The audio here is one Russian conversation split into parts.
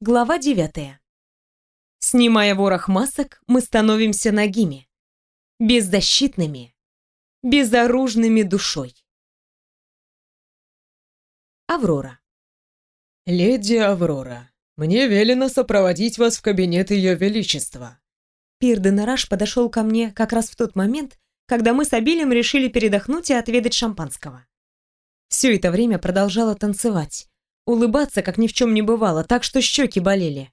Глава девятая. Снимая ворох масок, мы становимся нагими, беззащитными, безоружными душой. Аврора. «Леди Аврора, мне велено сопроводить вас в кабинет Ее Величества». Пир Денараш подошел ко мне как раз в тот момент, когда мы с Абилем решили передохнуть и отведать шампанского. Все это время продолжала танцевать, улыбаться, как ни в чем не бывало, так что щеки болели.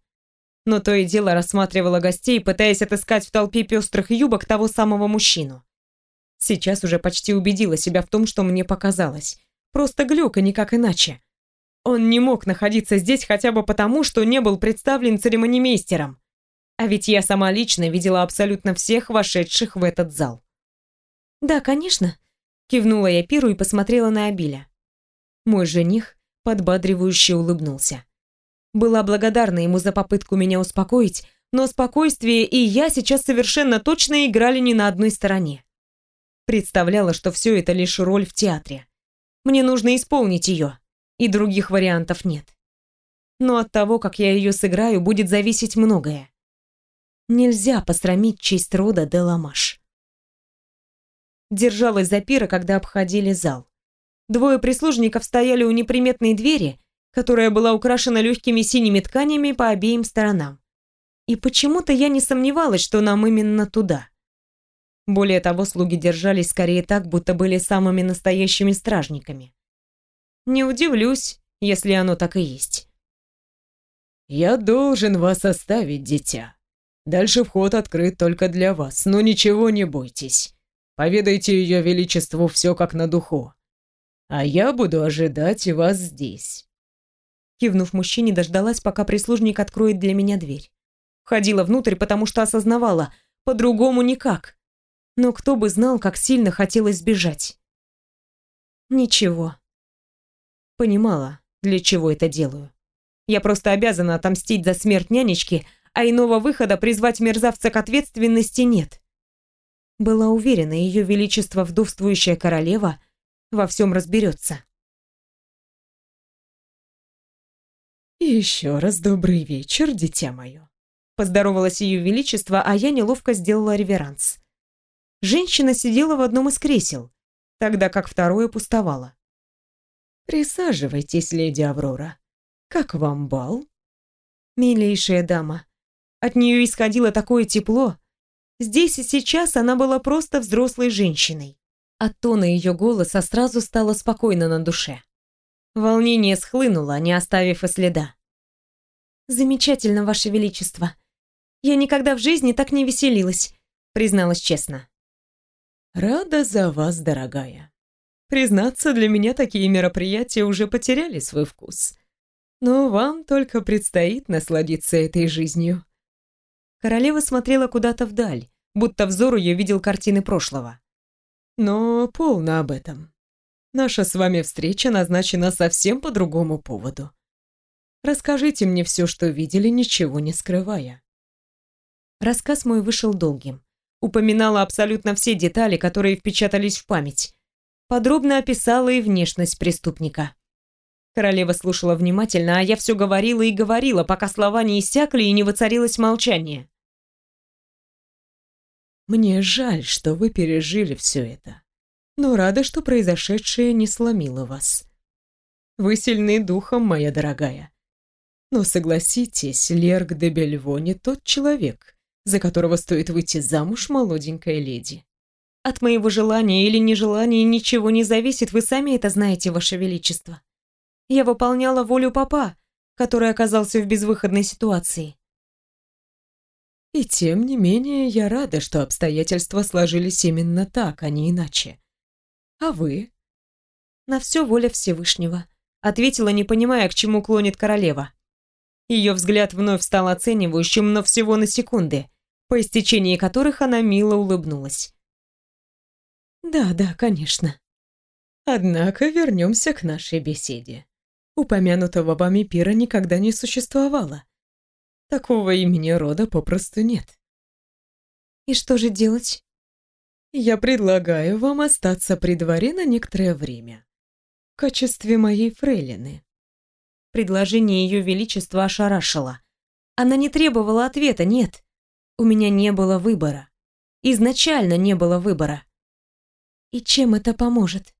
Но то и дело рассматривала гостей, пытаясь отыскать в толпе пестрых юбок того самого мужчину. Сейчас уже почти убедила себя в том, что мне показалось. Просто глюк, и никак иначе. Он не мог находиться здесь хотя бы потому, что не был представлен церемонимейстером. А ведь я сама лично видела абсолютно всех вошедших в этот зал. «Да, конечно», — кивнула я Пиру и посмотрела на Абиля. Мой жених подбадривающе улыбнулся. Была благодарна ему за попытку меня успокоить, но спокойствие и я сейчас совершенно точно играли не на одной стороне. Представляла, что все это лишь роль в театре. Мне нужно исполнить ее, и других вариантов нет. Но от того, как я ее сыграю, будет зависеть многое. Нельзя посрамить честь рода Деламаш. Держалась за пира, когда обходили зал. Двое прислужников стояли у неприметной двери, которая была украшена легкими синими тканями по обеим сторонам. И почему-то я не сомневалась, что нам именно туда. Более того, слуги держались скорее так, будто были самыми настоящими стражниками. Не удивлюсь, если оно так и есть. «Я должен вас оставить, дитя. Дальше вход открыт только для вас, но ничего не бойтесь. Поведайте ее величеству все как на духу а я буду ожидать вас здесь». Кивнув мужчине, дождалась, пока прислужник откроет для меня дверь. Входила внутрь, потому что осознавала, по-другому никак. Но кто бы знал, как сильно хотелось сбежать. Ничего. Понимала, для чего это делаю. Я просто обязана отомстить за смерть нянечки, а иного выхода призвать мерзавца к ответственности нет. Была уверена, ее величество вдовствующая королева во всем разберется. «Еще раз добрый вечер, дитя мое», — поздоровалась ее величество, а я неловко сделала реверанс. Женщина сидела в одном из кресел, тогда как второе пустовало. «Присаживайтесь, леди Аврора. Как вам бал?» «Милейшая дама. От нее исходило такое тепло. Здесь и сейчас она была просто взрослой женщиной. От тона ее голоса сразу стало спокойно на душе. Волнение схлынуло, не оставив и следа. «Замечательно, Ваше Величество. Я никогда в жизни так не веселилась», призналась честно. «Рада за вас, дорогая. Признаться, для меня такие мероприятия уже потеряли свой вкус. Но вам только предстоит насладиться этой жизнью». Королева смотрела куда-то вдаль, будто взор ее видел картины прошлого. Но полно об этом. Наша с вами встреча назначена совсем по другому поводу. Расскажите мне все, что видели, ничего не скрывая. Рассказ мой вышел долгим. Упоминала абсолютно все детали, которые впечатались в память. Подробно описала и внешность преступника. Королева слушала внимательно, а я все говорила и говорила, пока слова не иссякли и не воцарилось молчание. Мне жаль, что вы пережили все это, но рада, что произошедшее не сломило вас. Вы сильны духом, моя дорогая. Но согласитесь, Лерк де Бельво не тот человек, за которого стоит выйти замуж молоденькая леди. От моего желания или нежелания ничего не зависит, вы сами это знаете, ваше величество. Я выполняла волю папа, который оказался в безвыходной ситуации. И тем не менее, я рада, что обстоятельства сложились именно так, а не иначе. А вы? На все воля Всевышнего, ответила, не понимая, к чему клонит королева. Ее взгляд вновь стал оценивающим, но всего на секунды, по истечении которых она мило улыбнулась. Да, да, конечно. Однако вернемся к нашей беседе. Упомянутого вами пира никогда не существовало. Такого имени рода попросту нет. И что же делать? Я предлагаю вам остаться при дворе на некоторое время. В качестве моей фрейлины. Предложение Ее Величества ошарашило. Она не требовала ответа, нет. У меня не было выбора. Изначально не было выбора. И чем это поможет?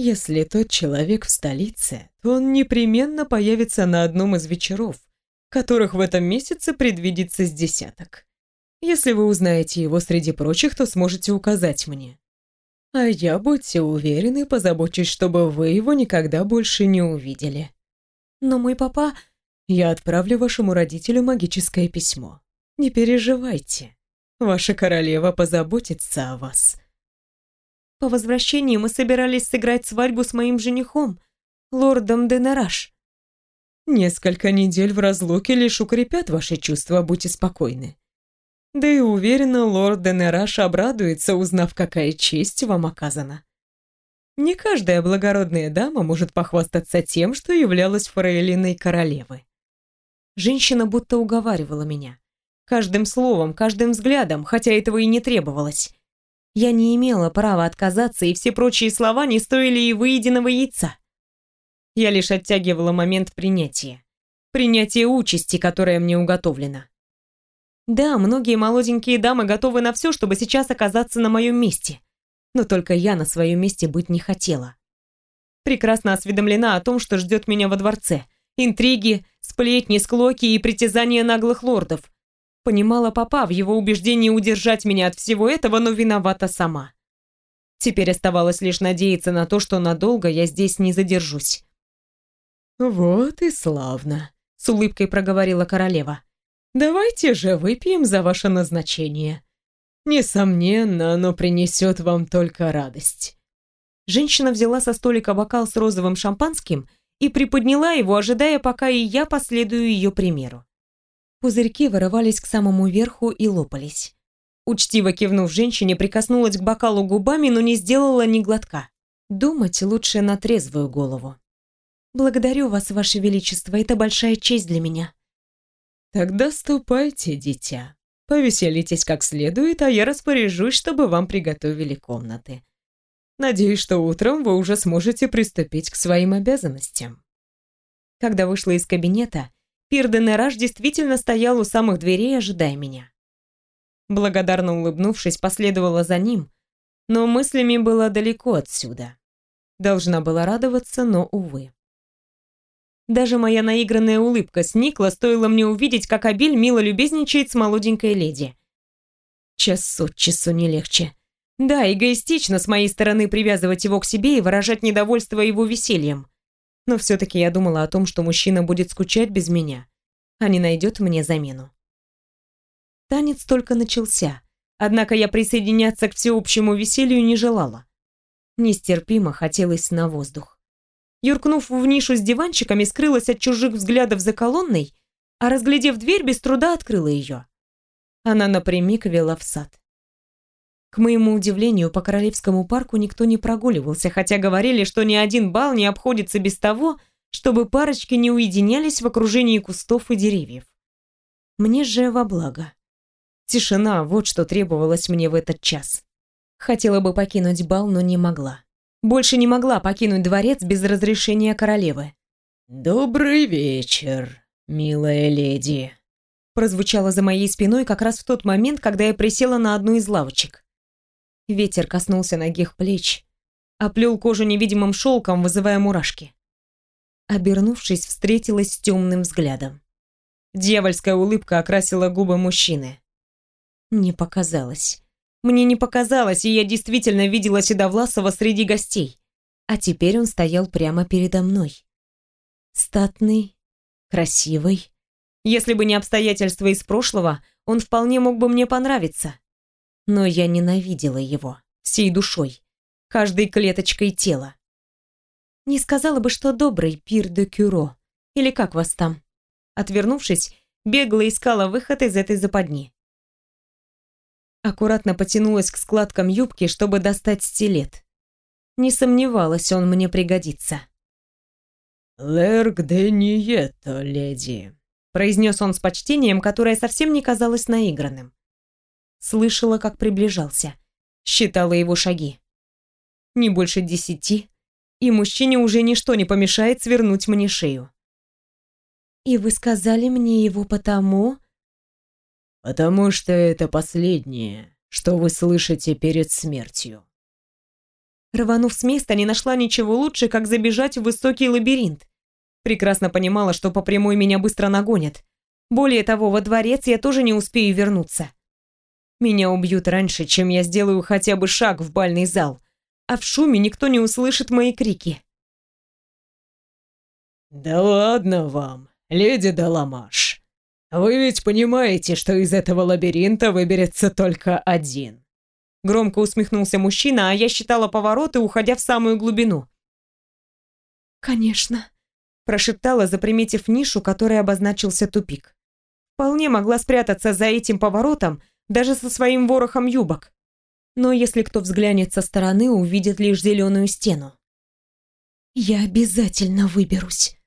Если тот человек в столице, то он непременно появится на одном из вечеров, которых в этом месяце предвидится с десяток. Если вы узнаете его среди прочих, то сможете указать мне. А я, будьте уверены, позабочусь, чтобы вы его никогда больше не увидели. Но мой папа... Я отправлю вашему родителю магическое письмо. Не переживайте. Ваша королева позаботится о вас. По возвращении мы собирались сыграть свадьбу с моим женихом, лордом Денараш. Несколько недель в разлуке лишь укрепят ваши чувства, будьте спокойны. Да и уверена, лорд Денераш обрадуется, узнав, какая честь вам оказана. Не каждая благородная дама может похвастаться тем, что являлась фрейлиной королевы. Женщина будто уговаривала меня. Каждым словом, каждым взглядом, хотя этого и не требовалось. Я не имела права отказаться, и все прочие слова не стоили и выеденного яйца. Я лишь оттягивала момент принятия. Принятия участи, которая мне уготовлена. Да, многие молоденькие дамы готовы на все, чтобы сейчас оказаться на моем месте. Но только я на своем месте быть не хотела. Прекрасно осведомлена о том, что ждет меня во дворце. Интриги, сплетни, склоки и притязания наглых лордов. Понимала папа в его убеждении удержать меня от всего этого, но виновата сама. Теперь оставалось лишь надеяться на то, что надолго я здесь не задержусь. «Вот и славно», — с улыбкой проговорила королева. Давайте же выпьем за ваше назначение. Несомненно, оно принесет вам только радость». Женщина взяла со столика бокал с розовым шампанским и приподняла его, ожидая, пока и я последую ее примеру. Пузырьки вырывались к самому верху и лопались. Учтиво кивнув женщине, прикоснулась к бокалу губами, но не сделала ни глотка. Думать лучше на трезвую голову. «Благодарю вас, ваше величество, это большая честь для меня», Тогда ступайте, дитя. Повеселитесь как следует, а я распоряжусь, чтобы вам приготовили комнаты. Надеюсь, что утром вы уже сможете приступить к своим обязанностям. Когда вышла из кабинета, Пирден Эраж действительно стоял у самых дверей, ожидая меня. Благодарно улыбнувшись, последовала за ним, но мыслями была далеко отсюда. Должна была радоваться, но, увы. Даже моя наигранная улыбка сникла, стоило мне увидеть, как Абель мило любезничает с молоденькой леди. Час от часу не легче. Да, эгоистично с моей стороны привязывать его к себе и выражать недовольство его весельем. Но все-таки я думала о том, что мужчина будет скучать без меня, а не найдет мне замену. Танец только начался, однако я присоединяться к всеобщему веселью не желала. Нестерпимо хотелось на воздух юркнув в нишу с диванчиками, скрылась от чужих взглядов за колонной, а разглядев дверь, без труда открыла ее. Она напрямик вела в сад. К моему удивлению, по Королевскому парку никто не прогуливался, хотя говорили, что ни один бал не обходится без того, чтобы парочки не уединялись в окружении кустов и деревьев. Мне же во благо. Тишина, вот что требовалось мне в этот час. Хотела бы покинуть бал, но не могла. Больше не могла покинуть дворец без разрешения королевы. «Добрый вечер, милая леди», прозвучало за моей спиной как раз в тот момент, когда я присела на одну из лавочек. Ветер коснулся ногих плеч, оплел кожу невидимым шелком, вызывая мурашки. Обернувшись, встретилась с темным взглядом. Дьявольская улыбка окрасила губы мужчины. Не показалось. Мне не показалось, и я действительно видела Седовласова среди гостей. А теперь он стоял прямо передо мной. Статный, красивый. Если бы не обстоятельства из прошлого, он вполне мог бы мне понравиться. Но я ненавидела его всей душой, каждой клеточкой тела. Не сказала бы, что добрый пир де кюро. Или как вас там? Отвернувшись, бегло искала выход из этой западни. Аккуратно потянулась к складкам юбки, чтобы достать стилет. Не сомневалась, он мне пригодится. «Лерк де Нието, леди», — произнес он с почтением, которое совсем не казалось наигранным. Слышала, как приближался. Считала его шаги. Не больше десяти, и мужчине уже ничто не помешает свернуть мне шею. «И вы сказали мне его потому...» «Потому что это последнее, что вы слышите перед смертью». Рванув с места, не нашла ничего лучше, как забежать в высокий лабиринт. Прекрасно понимала, что по прямой меня быстро нагонят. Более того, во дворец я тоже не успею вернуться. Меня убьют раньше, чем я сделаю хотя бы шаг в бальный зал, а в шуме никто не услышит мои крики. «Да ладно вам, леди Даламаш. Вы ведь понимаете, что из этого лабиринта выберется только один». Громко усмехнулся мужчина, а я считала повороты, уходя в самую глубину. «Конечно», – прошептала, заприметив нишу, которой обозначился тупик. Вполне могла спрятаться за этим поворотом, даже со своим ворохом юбок. Но если кто взглянет со стороны, увидит лишь зеленую стену. «Я обязательно выберусь»,